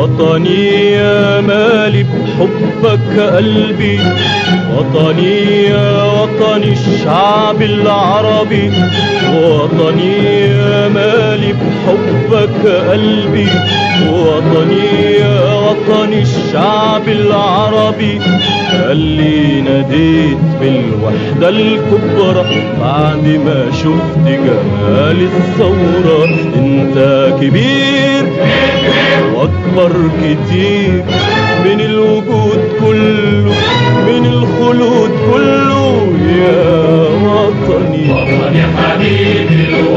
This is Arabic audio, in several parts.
وطني يا مالي بحبك قلبي. وطني يا وطني الشعب العربي. وطني يا مالي بحبك قلبي وطني يا وطني الشعب العربي. اللي ناديت بالوحدة الكبرى بعد ما شفت جمال الثورة. انت كبير واكبر كتير. من الوجود كله من الخلود كله يا وطني. وطني حبيبي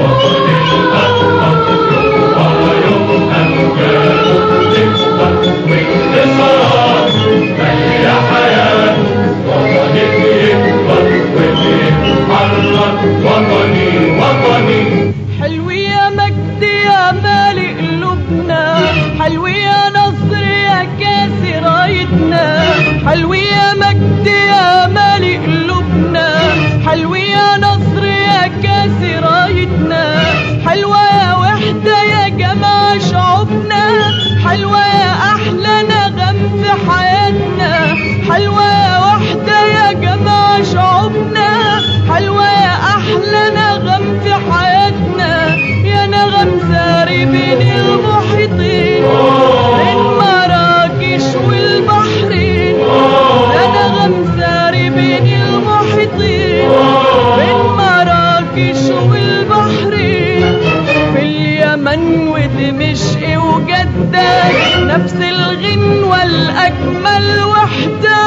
ودمشق وجدة نفس الغنوة الأجمل وحدة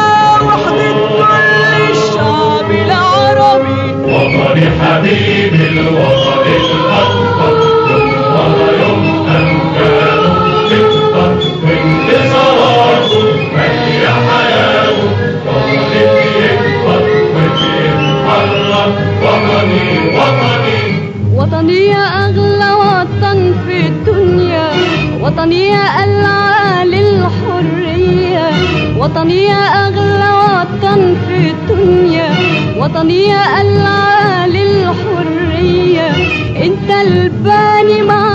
وحدة كل الشعب العربي. وطني حبيبي الوطن الأكبر يوم يوم أمجاد تكبر وانتصارات مليا حياة وطني بيكبر وبيتحرك وطني وطني. وطني يا أغلى وطني يا العالي الحرية وطني يا أغلى وطن في الدنيا. وطني يا العالي الحرية انت الباني مع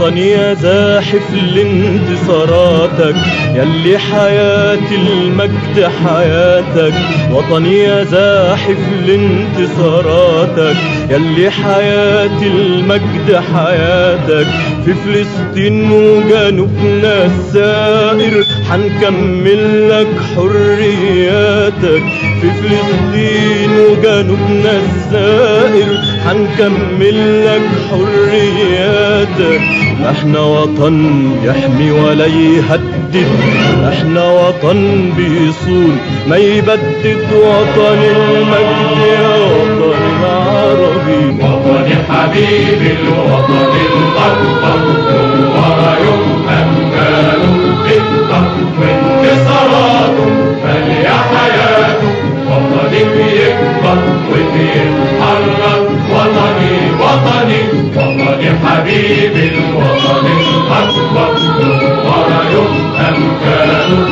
وطني يا زاحف لانتصاراتك يلي حياتي المجد حياتك. وطني يا زاحف لانتصاراتك يلي حياتي المجد حياتك. في فلسطين وجنوبنا السائر حنكمل لك حرياتك. في فلسطين وجنوبنا السائر حنكمل لك حرياتك. إحنا وطن يحمي ولا يهدد إحنا وطن بيصون ما يبدد وطن المجد يا وطن العربي وطني حبيبي الوطن الأكبر يوم يوم وطني بيكبر حبيب الوطن. الأكبر ولا يفهم كانوا